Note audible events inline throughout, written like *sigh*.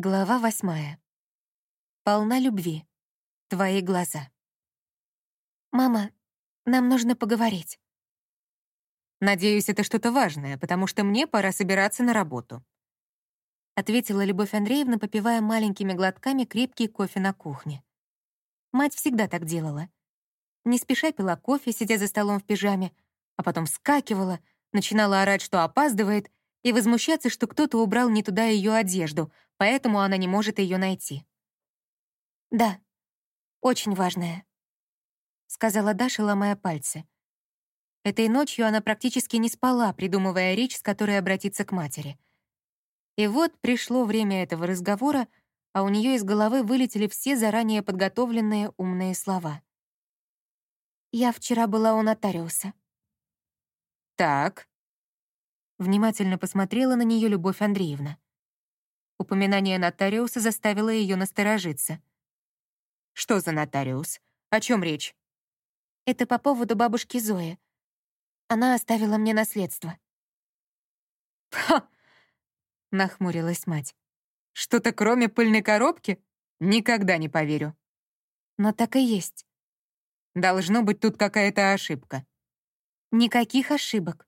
Глава восьмая. Полна любви. Твои глаза. «Мама, нам нужно поговорить». «Надеюсь, это что-то важное, потому что мне пора собираться на работу», ответила Любовь Андреевна, попивая маленькими глотками крепкий кофе на кухне. Мать всегда так делала. Не спеша пила кофе, сидя за столом в пижаме, а потом вскакивала, начинала орать, что опаздывает, и возмущаться, что кто-то убрал не туда ее одежду, поэтому она не может ее найти. «Да, очень важное», — сказала Даша, ломая пальцы. Этой ночью она практически не спала, придумывая речь, с которой обратиться к матери. И вот пришло время этого разговора, а у нее из головы вылетели все заранее подготовленные умные слова. «Я вчера была у нотариуса». «Так», Внимательно посмотрела на нее Любовь Андреевна. Упоминание нотариуса заставило ее насторожиться. «Что за нотариус? О чем речь?» «Это по поводу бабушки Зои. Она оставила мне наследство». «Ха!» — нахмурилась мать. «Что-то кроме пыльной коробки? Никогда не поверю». «Но так и есть». «Должно быть тут какая-то ошибка». «Никаких ошибок.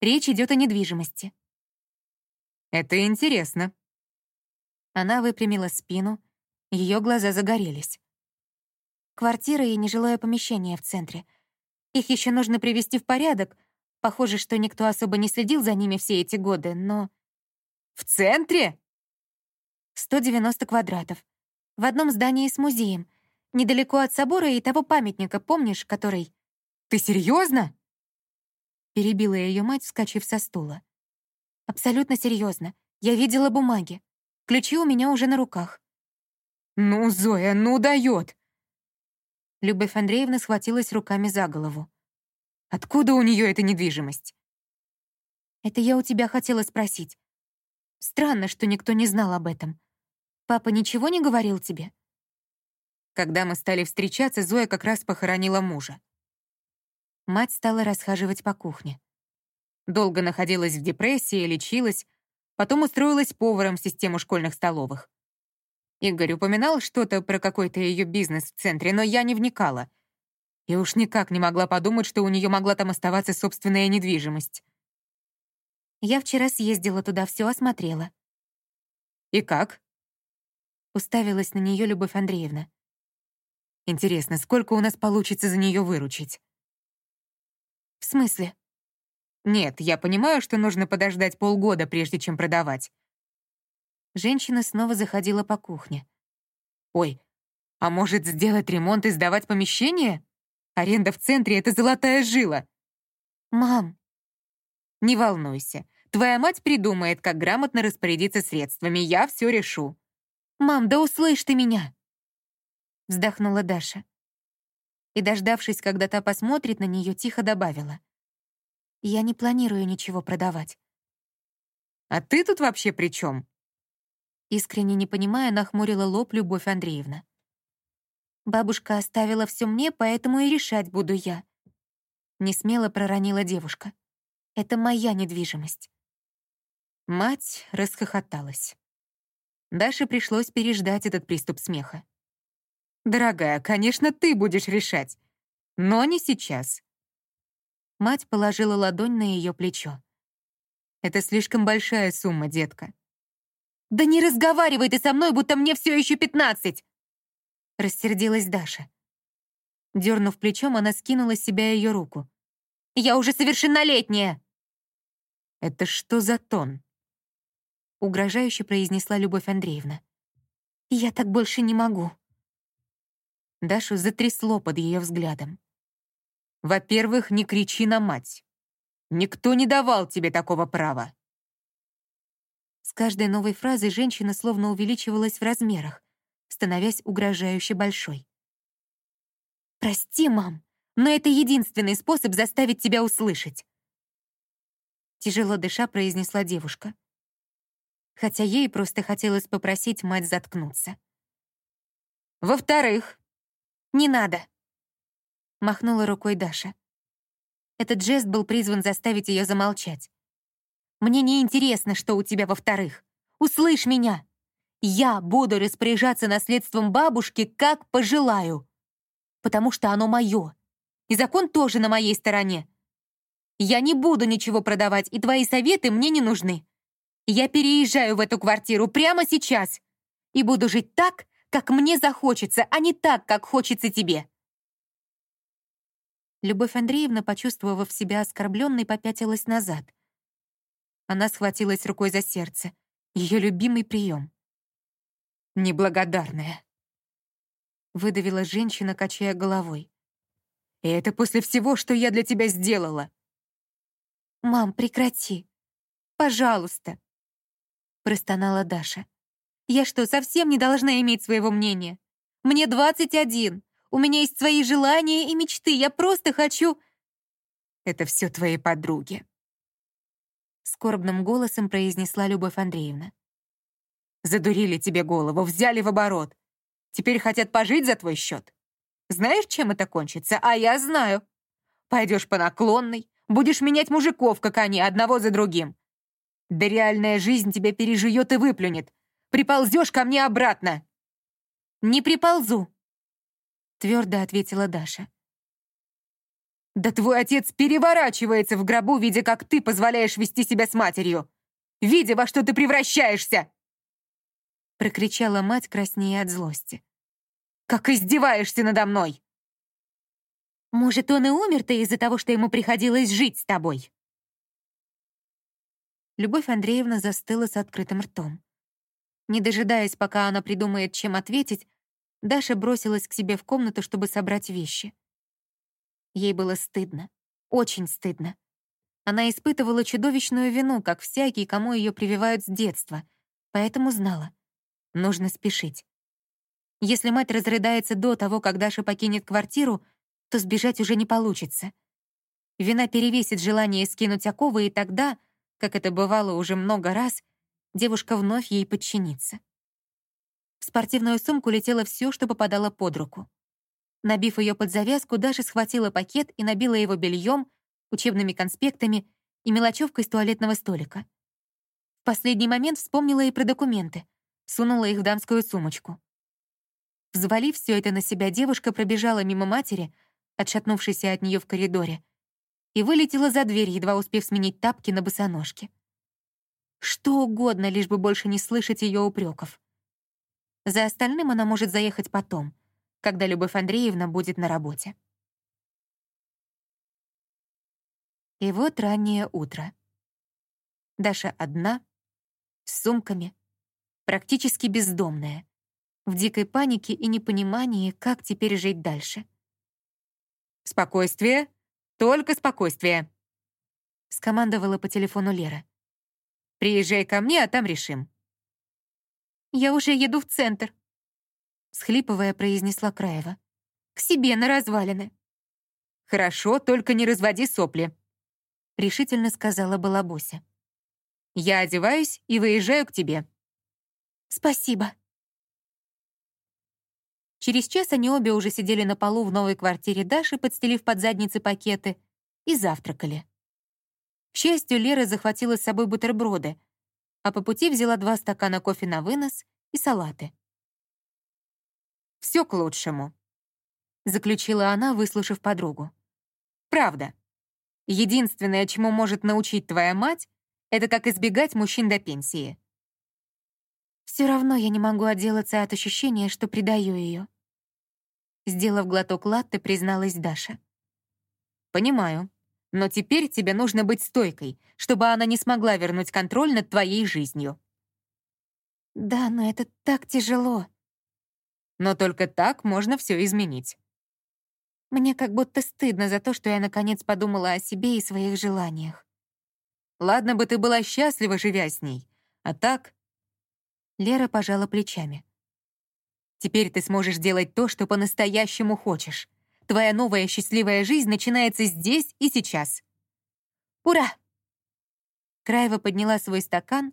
Речь идет о недвижимости. Это интересно. Она выпрямила спину, ее глаза загорелись. Квартира и нежилое помещение в центре. Их еще нужно привести в порядок. Похоже, что никто особо не следил за ними все эти годы, но... В центре? 190 квадратов. В одном здании с музеем. Недалеко от собора и того памятника, помнишь, который... Ты серьезно? Перебила ее мать, вскочив со стула. «Абсолютно серьезно. Я видела бумаги. Ключи у меня уже на руках». «Ну, Зоя, ну дает!» Любовь Андреевна схватилась руками за голову. «Откуда у нее эта недвижимость?» «Это я у тебя хотела спросить. Странно, что никто не знал об этом. Папа ничего не говорил тебе?» Когда мы стали встречаться, Зоя как раз похоронила мужа. Мать стала расхаживать по кухне. Долго находилась в депрессии, лечилась, потом устроилась поваром в систему школьных столовых. Игорь упоминал что-то про какой-то ее бизнес в центре, но я не вникала. И уж никак не могла подумать, что у нее могла там оставаться собственная недвижимость. Я вчера съездила туда, все осмотрела. И как? Уставилась на нее Любовь Андреевна. Интересно, сколько у нас получится за нее выручить? «В смысле?» «Нет, я понимаю, что нужно подождать полгода, прежде чем продавать». Женщина снова заходила по кухне. «Ой, а может, сделать ремонт и сдавать помещение? Аренда в центре — это золотая жила». «Мам!» «Не волнуйся. Твоя мать придумает, как грамотно распорядиться средствами. Я все решу». «Мам, да услышь ты меня!» Вздохнула Даша и, дождавшись, когда та посмотрит на нее, тихо добавила. «Я не планирую ничего продавать». «А ты тут вообще при чем? Искренне не понимая, нахмурила лоб Любовь Андреевна. «Бабушка оставила все мне, поэтому и решать буду я». Несмело проронила девушка. «Это моя недвижимость». Мать расхохоталась. Даше пришлось переждать этот приступ смеха. Дорогая, конечно, ты будешь решать. Но не сейчас. Мать положила ладонь на ее плечо. Это слишком большая сумма, детка. «Да не разговаривай ты со мной, будто мне все еще пятнадцать!» Рассердилась Даша. Дернув плечом, она скинула с себя ее руку. «Я уже совершеннолетняя!» «Это что за тон?» Угрожающе произнесла Любовь Андреевна. «Я так больше не могу». Дашу затрясло под ее взглядом. «Во-первых, не кричи на мать. Никто не давал тебе такого права». С каждой новой фразой женщина словно увеличивалась в размерах, становясь угрожающе большой. «Прости, мам, но это единственный способ заставить тебя услышать», тяжело дыша произнесла девушка. Хотя ей просто хотелось попросить мать заткнуться. «Во-вторых, «Не надо!» — махнула рукой Даша. Этот жест был призван заставить ее замолчать. «Мне не интересно, что у тебя во-вторых. Услышь меня! Я буду распоряжаться наследством бабушки, как пожелаю. Потому что оно мое. И закон тоже на моей стороне. Я не буду ничего продавать, и твои советы мне не нужны. Я переезжаю в эту квартиру прямо сейчас и буду жить так, как мне захочется, а не так, как хочется тебе». Любовь Андреевна, почувствовав себя оскорбленной, попятилась назад. Она схватилась рукой за сердце. Ее любимый прием. «Неблагодарная», — выдавила женщина, качая головой. «И это после всего, что я для тебя сделала». «Мам, прекрати. Пожалуйста», — простонала Даша. «Я что, совсем не должна иметь своего мнения? Мне 21. У меня есть свои желания и мечты. Я просто хочу...» «Это все твои подруги», — скорбным голосом произнесла Любовь Андреевна. «Задурили тебе голову, взяли в оборот. Теперь хотят пожить за твой счет. Знаешь, чем это кончится? А я знаю. Пойдешь по наклонной, будешь менять мужиков, как они, одного за другим. Да реальная жизнь тебя пережует и выплюнет. Приползешь ко мне обратно!» «Не приползу», — твердо ответила Даша. «Да твой отец переворачивается в гробу, видя, как ты позволяешь вести себя с матерью! Видя, во что ты превращаешься!» Прокричала мать, краснея от злости. «Как издеваешься надо мной!» «Может, он и умер-то из-за того, что ему приходилось жить с тобой?» Любовь Андреевна застыла с открытым ртом. Не дожидаясь, пока она придумает, чем ответить, Даша бросилась к себе в комнату, чтобы собрать вещи. Ей было стыдно, очень стыдно. Она испытывала чудовищную вину, как всякий, кому ее прививают с детства, поэтому знала — нужно спешить. Если мать разрыдается до того, как Даша покинет квартиру, то сбежать уже не получится. Вина перевесит желание скинуть оковы, и тогда — как это бывало уже много раз, девушка вновь ей подчинится. В спортивную сумку летело все, что попадало под руку. Набив ее под завязку, Даша схватила пакет и набила его бельем, учебными конспектами и мелочевкой с туалетного столика. В последний момент вспомнила и про документы, сунула их в дамскую сумочку. Взвалив все это на себя, девушка пробежала мимо матери, отшатнувшейся от нее в коридоре, и вылетела за дверь, едва успев сменить тапки на босоножки. Что угодно, лишь бы больше не слышать ее упреков. За остальным она может заехать потом, когда Любовь Андреевна будет на работе. И вот раннее утро. Даша одна, с сумками, практически бездомная, в дикой панике и непонимании, как теперь жить дальше. «Спокойствие!» Только спокойствие!» Скомандовала по телефону Лера. «Приезжай ко мне, а там решим». «Я уже еду в центр», — схлипывая, произнесла Краева. «К себе на развалины». «Хорошо, только не разводи сопли», — решительно сказала Балабуся. «Я одеваюсь и выезжаю к тебе». «Спасибо». Через час они обе уже сидели на полу в новой квартире Даши, подстелив под задницы пакеты, и завтракали. К счастью, Лера захватила с собой бутерброды, а по пути взяла два стакана кофе на вынос и салаты. «Все к лучшему», — заключила она, выслушав подругу. «Правда. Единственное, чему может научить твоя мать, это как избегать мужчин до пенсии. Все равно я не могу отделаться от ощущения, что предаю ее. Сделав глоток латте, призналась Даша. «Понимаю. Но теперь тебе нужно быть стойкой, чтобы она не смогла вернуть контроль над твоей жизнью». «Да, но это так тяжело». «Но только так можно все изменить». Мне как будто стыдно за то, что я наконец подумала о себе и своих желаниях. Ладно бы ты была счастлива, живя с ней, а так Лера пожала плечами. «Теперь ты сможешь делать то, что по-настоящему хочешь. Твоя новая счастливая жизнь начинается здесь и сейчас». «Ура!» Краева подняла свой стакан,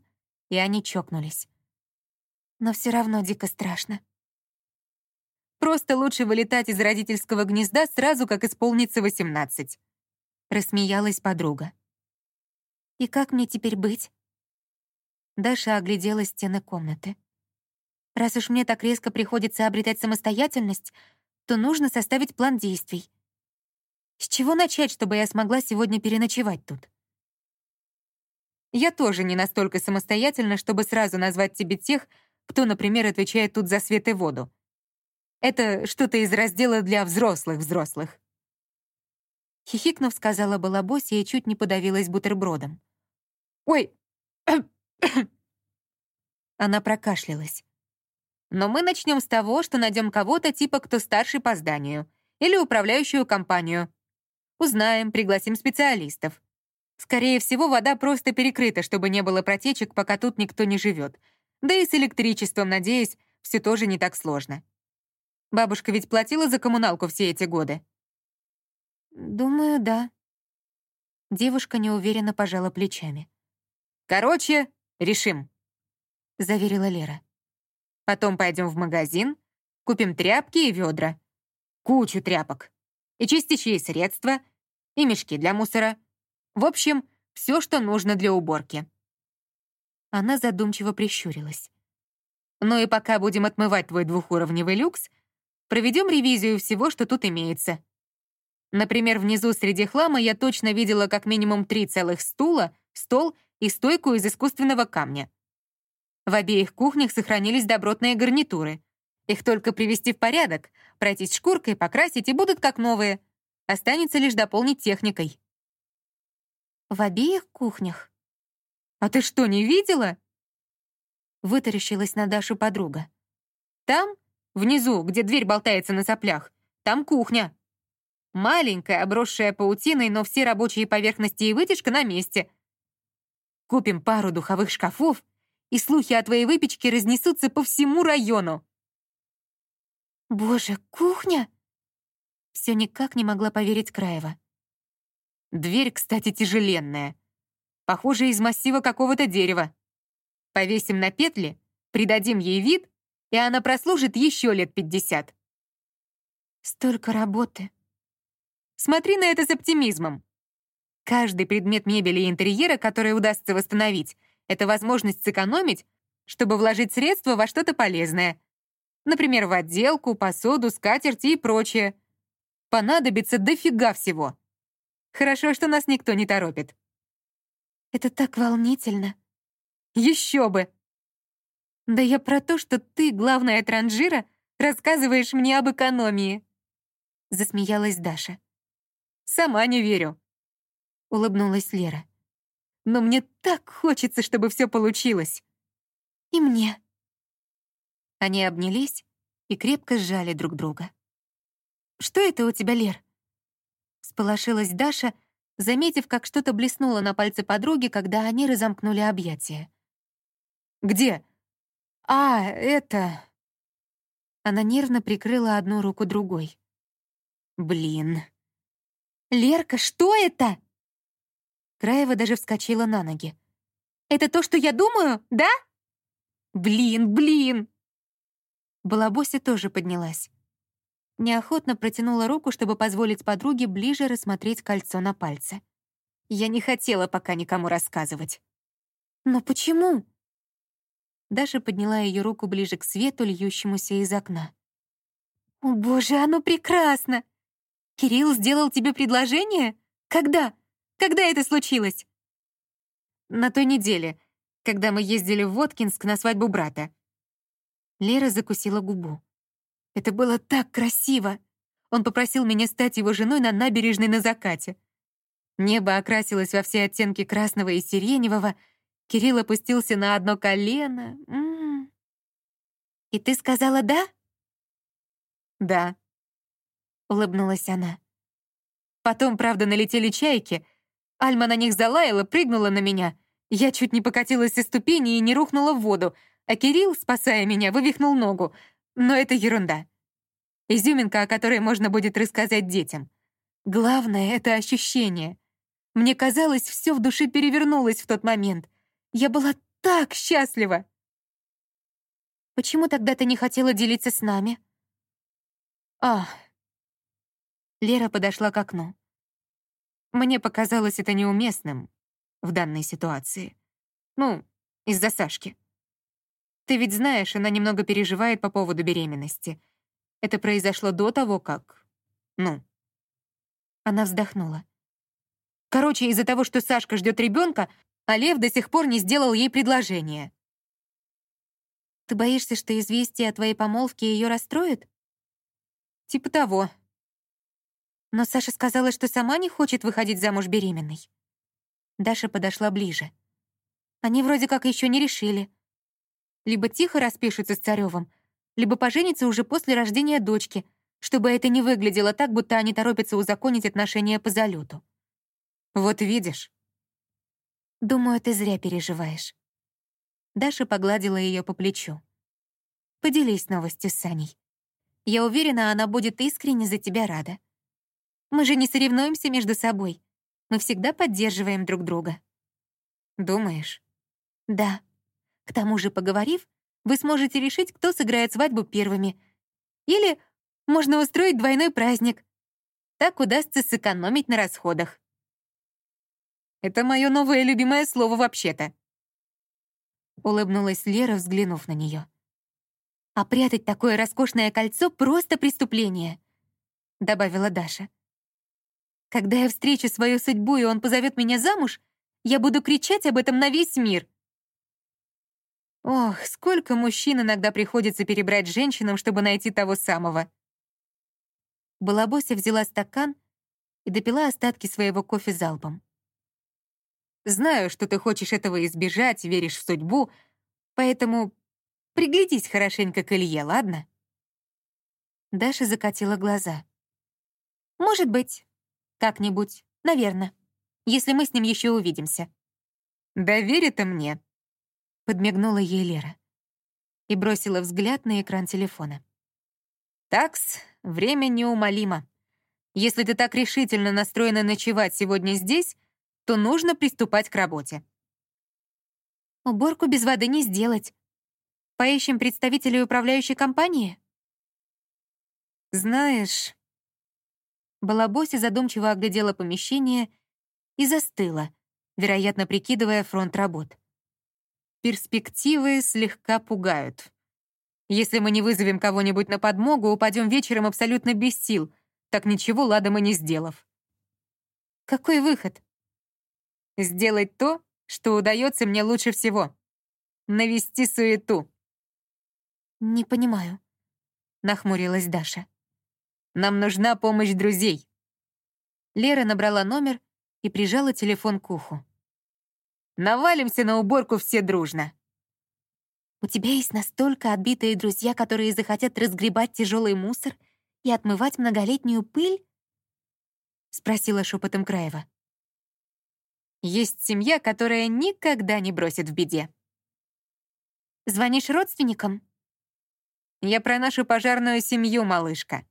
и они чокнулись. Но все равно дико страшно. «Просто лучше вылетать из родительского гнезда сразу, как исполнится восемнадцать», — рассмеялась подруга. «И как мне теперь быть?» Даша оглядела стены комнаты. Раз уж мне так резко приходится обретать самостоятельность, то нужно составить план действий. С чего начать, чтобы я смогла сегодня переночевать тут? Я тоже не настолько самостоятельна, чтобы сразу назвать тебе тех, кто, например, отвечает тут за свет и воду. Это что-то из раздела для взрослых-взрослых. Хихикнув, сказала Балабося и чуть не подавилась бутербродом. «Ой!» *coughs* *coughs* Она прокашлялась. «Но мы начнем с того, что найдем кого-то типа кто старший по зданию или управляющую компанию. Узнаем, пригласим специалистов. Скорее всего, вода просто перекрыта, чтобы не было протечек, пока тут никто не живет. Да и с электричеством, надеюсь, все тоже не так сложно. Бабушка ведь платила за коммуналку все эти годы. «Думаю, да». Девушка неуверенно пожала плечами. «Короче, решим», — заверила Лера. «Потом пойдем в магазин, купим тряпки и ведра. Кучу тряпок. И чистящие средства, и мешки для мусора. В общем, все, что нужно для уборки». Она задумчиво прищурилась. «Ну и пока будем отмывать твой двухуровневый люкс, проведем ревизию всего, что тут имеется. Например, внизу среди хлама я точно видела как минимум три целых стула, стол и стойку из искусственного камня. В обеих кухнях сохранились добротные гарнитуры. Их только привести в порядок, пройтись шкуркой, покрасить и будут как новые. Останется лишь дополнить техникой. В обеих кухнях? А ты что, не видела? Вытаращилась на Дашу подруга. Там, внизу, где дверь болтается на соплях, там кухня. Маленькая, обросшая паутиной, но все рабочие поверхности и вытяжка на месте. Купим пару духовых шкафов, и слухи о твоей выпечке разнесутся по всему району. Боже, кухня? Все никак не могла поверить Краева. Дверь, кстати, тяжеленная. Похоже, из массива какого-то дерева. Повесим на петли, придадим ей вид, и она прослужит еще лет пятьдесят. Столько работы. Смотри на это с оптимизмом. Каждый предмет мебели и интерьера, который удастся восстановить, это возможность сэкономить, чтобы вложить средства во что-то полезное. Например, в отделку, посуду, скатерти и прочее. Понадобится дофига всего. Хорошо, что нас никто не торопит. Это так волнительно. Еще бы! Да я про то, что ты, главная транжира, рассказываешь мне об экономии. Засмеялась Даша. Сама не верю», — улыбнулась Лера. «Но мне так хочется, чтобы все получилось». «И мне». Они обнялись и крепко сжали друг друга. «Что это у тебя, Лер?» Сполошилась Даша, заметив, как что-то блеснуло на пальце подруги, когда они разомкнули объятия. «Где?» «А, это...» Она нервно прикрыла одну руку другой. «Блин...» «Лерка, что это?» Краева даже вскочила на ноги. «Это то, что я думаю, да?» «Блин, блин!» Балабося тоже поднялась. Неохотно протянула руку, чтобы позволить подруге ближе рассмотреть кольцо на пальце. Я не хотела пока никому рассказывать. «Но почему?» Даша подняла ее руку ближе к свету, льющемуся из окна. «О, боже, оно прекрасно! Кирилл сделал тебе предложение? Когда? Когда это случилось?» «На той неделе, когда мы ездили в Воткинск на свадьбу брата». Лера закусила губу. «Это было так красиво! Он попросил меня стать его женой на набережной на закате. Небо окрасилось во все оттенки красного и сиреневого, Кирилл опустился на одно колено. М -м -м. «И ты сказала «да»?» «Да», — улыбнулась она. Потом, правда, налетели чайки. Альма на них залаяла, прыгнула на меня. Я чуть не покатилась со ступени и не рухнула в воду, а Кирилл, спасая меня, вывихнул ногу. Но это ерунда. Изюминка, о которой можно будет рассказать детям. Главное — это ощущение. Мне казалось, все в душе перевернулось в тот момент. Я была так счастлива. Почему тогда ты не хотела делиться с нами? Ах, Лера подошла к окну. Мне показалось это неуместным в данной ситуации. Ну, из-за Сашки. Ты ведь знаешь, она немного переживает по поводу беременности. Это произошло до того, как... Ну...» Она вздохнула. «Короче, из-за того, что Сашка ждет ребенка, а Лев до сих пор не сделал ей предложение». «Ты боишься, что известие о твоей помолвке ее расстроит?» «Типа того», но Саша сказала, что сама не хочет выходить замуж беременной. Даша подошла ближе. Они вроде как еще не решили. Либо тихо распишутся с Царевым, либо поженятся уже после рождения дочки, чтобы это не выглядело так, будто они торопятся узаконить отношения по залету. Вот видишь. Думаю, ты зря переживаешь. Даша погладила ее по плечу. Поделись новостью с Саней. Я уверена, она будет искренне за тебя рада. Мы же не соревнуемся между собой. Мы всегда поддерживаем друг друга. Думаешь? Да. К тому же, поговорив, вы сможете решить, кто сыграет свадьбу первыми. Или можно устроить двойной праздник. Так удастся сэкономить на расходах. Это мое новое любимое слово вообще-то. Улыбнулась Лера, взглянув на нее. А прятать такое роскошное кольцо — просто преступление, добавила Даша. Когда я встречу свою судьбу, и он позовет меня замуж, я буду кричать об этом на весь мир. Ох, сколько мужчин иногда приходится перебрать женщинам, чтобы найти того самого. Балабося взяла стакан и допила остатки своего кофе залпом. «Знаю, что ты хочешь этого избежать, веришь в судьбу, поэтому приглядись хорошенько к Илье, ладно?» Даша закатила глаза. «Может быть. Как-нибудь, наверное, если мы с ним еще увидимся». «Да верь мне», — подмигнула ей Лера и бросила взгляд на экран телефона. «Такс, время неумолимо. Если ты так решительно настроена ночевать сегодня здесь, то нужно приступать к работе». «Уборку без воды не сделать. Поищем представителей управляющей компании?» «Знаешь...» Балабоси задумчиво оглядела помещение и застыла, вероятно, прикидывая фронт работ. Перспективы слегка пугают. Если мы не вызовем кого-нибудь на подмогу, упадем вечером абсолютно без сил, так ничего ладом и не сделав. Какой выход? Сделать то, что удается мне лучше всего. Навести суету. Не понимаю, нахмурилась Даша. Нам нужна помощь друзей». Лера набрала номер и прижала телефон к уху. «Навалимся на уборку все дружно». «У тебя есть настолько отбитые друзья, которые захотят разгребать тяжелый мусор и отмывать многолетнюю пыль?» — спросила шепотом Краева. «Есть семья, которая никогда не бросит в беде». «Звонишь родственникам?» «Я про нашу пожарную семью, малышка»,